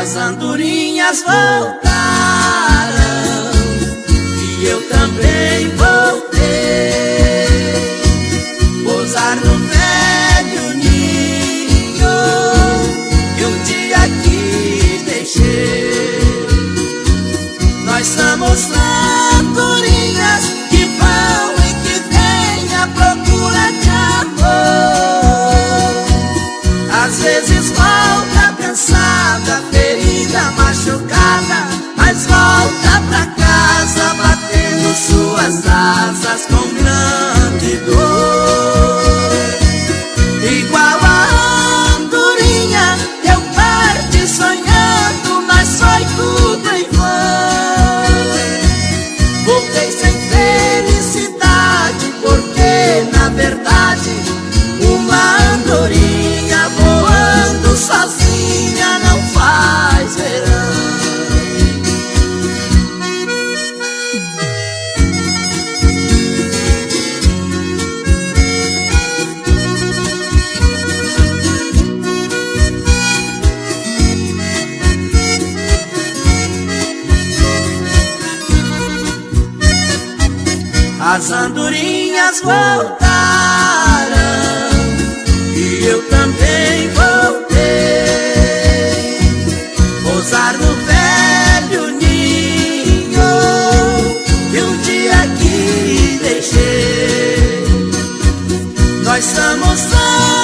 As andorinhas voltaram As andorinhas voltaram e eu também voltei. Pousar no velho ninho que um dia aqui deixei. Nós somos só